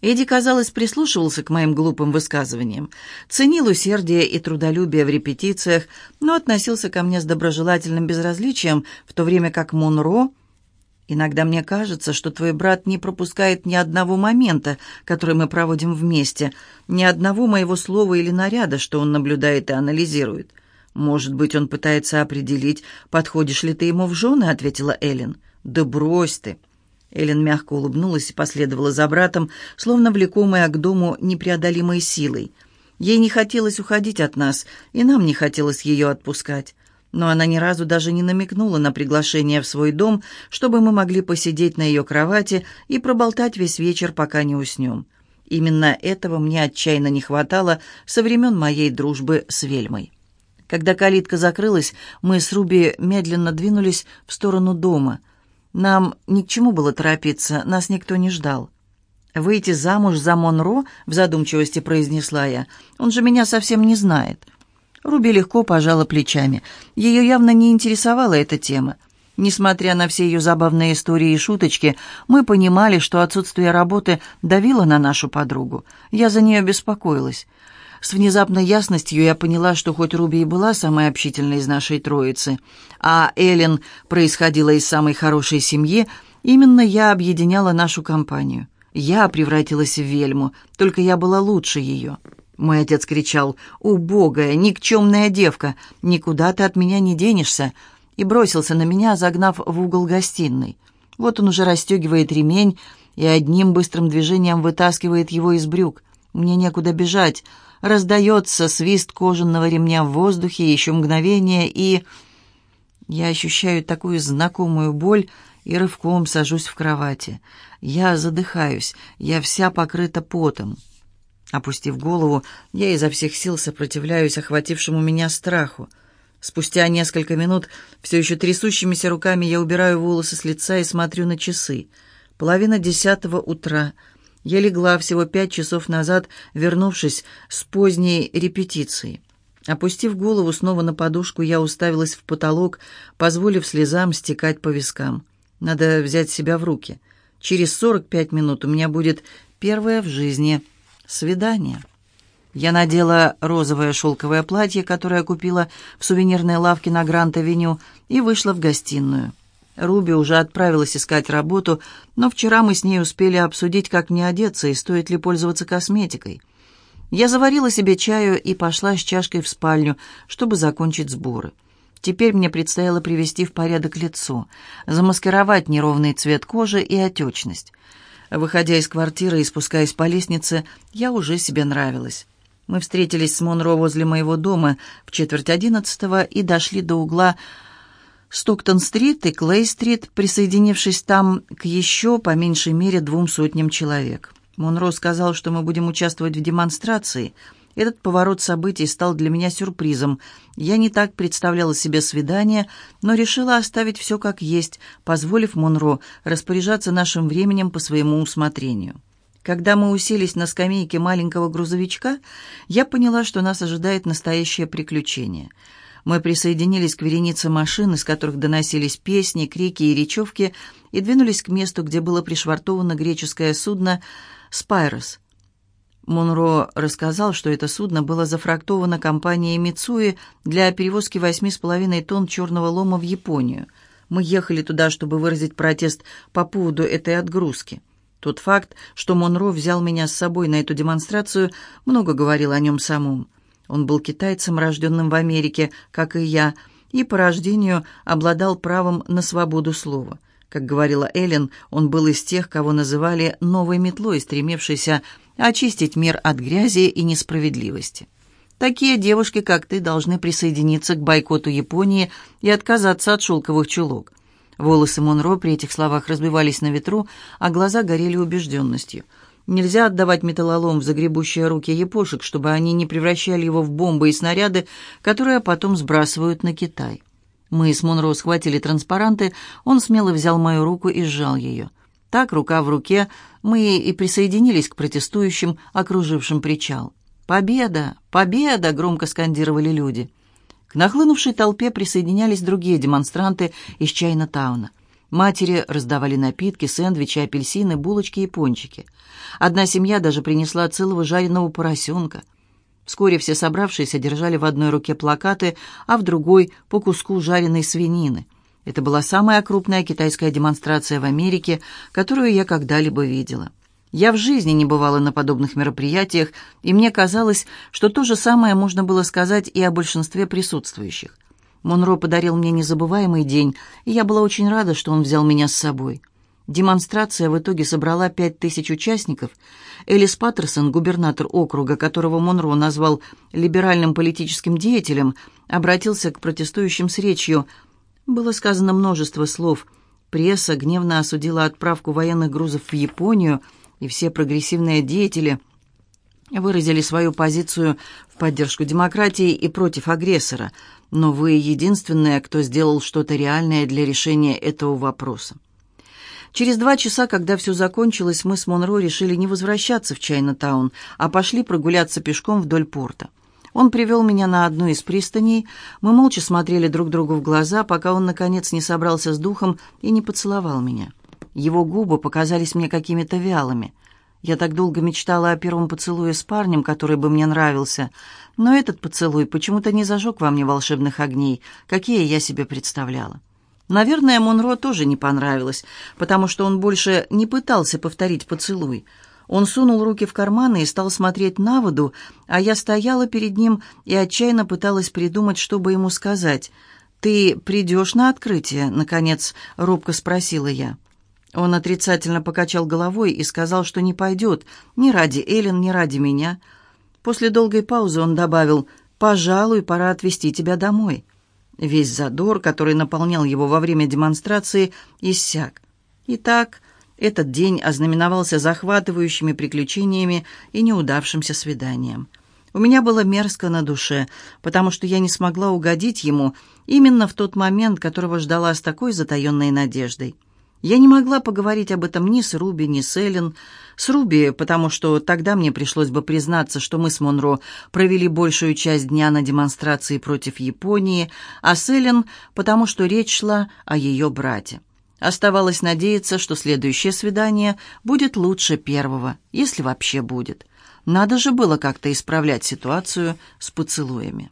Эдди, казалось, прислушивался к моим глупым высказываниям, ценил усердие и трудолюбие в репетициях, но относился ко мне с доброжелательным безразличием, в то время как Монро... «Иногда мне кажется, что твой брат не пропускает ни одного момента, который мы проводим вместе, ни одного моего слова или наряда, что он наблюдает и анализирует. Может быть, он пытается определить, подходишь ли ты ему в жены?» — ответила Эллен. «Да брось ты!» Эллен мягко улыбнулась и последовала за братом, словно влекомая к дому непреодолимой силой. Ей не хотелось уходить от нас, и нам не хотелось ее отпускать. Но она ни разу даже не намекнула на приглашение в свой дом, чтобы мы могли посидеть на ее кровати и проболтать весь вечер, пока не уснем. Именно этого мне отчаянно не хватало со времен моей дружбы с Вельмой. Когда калитка закрылась, мы с Руби медленно двинулись в сторону дома — нам ни к чему было торопиться, нас никто не ждал. «Выйти замуж за Монро?» — в задумчивости произнесла я. «Он же меня совсем не знает». Руби легко пожала плечами. Ее явно не интересовала эта тема. Несмотря на все ее забавные истории и шуточки, мы понимали, что отсутствие работы давило на нашу подругу. Я за нее беспокоилась. С внезапной ясностью я поняла, что хоть Руби и была самой общительной из нашей троицы, а Эллен происходила из самой хорошей семьи, именно я объединяла нашу компанию. Я превратилась в вельму, только я была лучше ее. Мой отец кричал «Убогая, никчемная девка, никуда ты от меня не денешься!» и бросился на меня, загнав в угол гостиной. Вот он уже расстегивает ремень и одним быстрым движением вытаскивает его из брюк. Мне некуда бежать, Раздается свист кожаного ремня в воздухе, еще мгновение, и... Я ощущаю такую знакомую боль и рывком сажусь в кровати. Я задыхаюсь, я вся покрыта потом. Опустив голову, я изо всех сил сопротивляюсь охватившему меня страху. Спустя несколько минут, все еще трясущимися руками, я убираю волосы с лица и смотрю на часы. Половина десятого утра — я легла всего пять часов назад, вернувшись с поздней репетиции. Опустив голову снова на подушку, я уставилась в потолок, позволив слезам стекать по вискам. Надо взять себя в руки. Через сорок пять минут у меня будет первое в жизни свидание. Я надела розовое шелковое платье, которое купила в сувенирной лавке на Гранд-авеню, и вышла в гостиную. Руби уже отправилась искать работу, но вчера мы с ней успели обсудить, как мне одеться и стоит ли пользоваться косметикой. Я заварила себе чаю и пошла с чашкой в спальню, чтобы закончить сборы. Теперь мне предстояло привести в порядок лицо, замаскировать неровный цвет кожи и отечность. Выходя из квартиры и спускаясь по лестнице, я уже себе нравилась. Мы встретились с Монро возле моего дома в четверть одиннадцатого и дошли до угла Стоктон-стрит и Клей-стрит, присоединившись там к еще по меньшей мере двум сотням человек. Монро сказал, что мы будем участвовать в демонстрации. Этот поворот событий стал для меня сюрпризом. Я не так представляла себе свидание, но решила оставить все как есть, позволив Монро распоряжаться нашим временем по своему усмотрению. Когда мы уселись на скамейке маленького грузовичка, я поняла, что нас ожидает настоящее приключение — мы присоединились к веренице машин, из которых доносились песни, крики и речевки, и двинулись к месту, где было пришвартовано греческое судно «Спайрос». Монро рассказал, что это судно было зафрактовано компанией Мицуи для перевозки восьми с половиной тонн черного лома в Японию. Мы ехали туда, чтобы выразить протест по поводу этой отгрузки. Тот факт, что Монро взял меня с собой на эту демонстрацию, много говорил о нем самом. Он был китайцем, рожденным в Америке, как и я, и по рождению обладал правом на свободу слова. Как говорила Эллен, он был из тех, кого называли «новой метлой», стремившейся очистить мир от грязи и несправедливости. Такие девушки, как ты, должны присоединиться к бойкоту Японии и отказаться от шелковых чулок. Волосы Монро при этих словах разбивались на ветру, а глаза горели убежденностью – Нельзя отдавать металлолом в загребущие руки япошек, чтобы они не превращали его в бомбы и снаряды, которые потом сбрасывают на Китай. Мы с Монро схватили транспаранты, он смело взял мою руку и сжал ее. Так, рука в руке, мы и присоединились к протестующим, окружившим причал. «Победа! Победа!» — громко скандировали люди. К нахлынувшей толпе присоединялись другие демонстранты из Чайна-тауна. Матери раздавали напитки, сэндвичи, апельсины, булочки и пончики. Одна семья даже принесла целого жареного поросенка. Вскоре все собравшиеся держали в одной руке плакаты, а в другой — по куску жареной свинины. Это была самая крупная китайская демонстрация в Америке, которую я когда-либо видела. Я в жизни не бывала на подобных мероприятиях, и мне казалось, что то же самое можно было сказать и о большинстве присутствующих. Монро подарил мне незабываемый день, и я была очень рада, что он взял меня с собой. Демонстрация в итоге собрала пять тысяч участников. Элис Паттерсон, губернатор округа, которого Монро назвал либеральным политическим деятелем, обратился к протестующим с речью. Было сказано множество слов. Пресса гневно осудила отправку военных грузов в Японию, и все прогрессивные деятели выразили свою позицию в поддержку демократии и против агрессора – но вы единственная, кто сделал что-то реальное для решения этого вопроса. Через два часа, когда все закончилось, мы с Монро решили не возвращаться в Чайна-таун, а пошли прогуляться пешком вдоль порта. Он привел меня на одну из пристаней. Мы молча смотрели друг другу в глаза, пока он, наконец, не собрался с духом и не поцеловал меня. Его губы показались мне какими-то вялыми. Я так долго мечтала о первом поцелуе с парнем, который бы мне нравился, но этот поцелуй почему-то не зажег во мне волшебных огней, какие я себе представляла. Наверное, Монро тоже не понравилось, потому что он больше не пытался повторить поцелуй. Он сунул руки в карманы и стал смотреть на воду, а я стояла перед ним и отчаянно пыталась придумать, что бы ему сказать. «Ты придешь на открытие?» — наконец робко спросила я. Он отрицательно покачал головой и сказал, что не пойдет ни ради Эллен, ни ради меня. После долгой паузы он добавил, «Пожалуй, пора отвезти тебя домой». Весь задор, который наполнял его во время демонстрации, иссяк. Итак, этот день ознаменовался захватывающими приключениями и неудавшимся свиданием. У меня было мерзко на душе, потому что я не смогла угодить ему именно в тот момент, которого ждала с такой затаенной надеждой. Я не могла поговорить об этом ни с Руби, ни с Эллен. С Руби, потому что тогда мне пришлось бы признаться, что мы с Монро провели большую часть дня на демонстрации против Японии, а с Эллен, потому что речь шла о ее брате. Оставалось надеяться, что следующее свидание будет лучше первого, если вообще будет. Надо же было как-то исправлять ситуацию с поцелуями.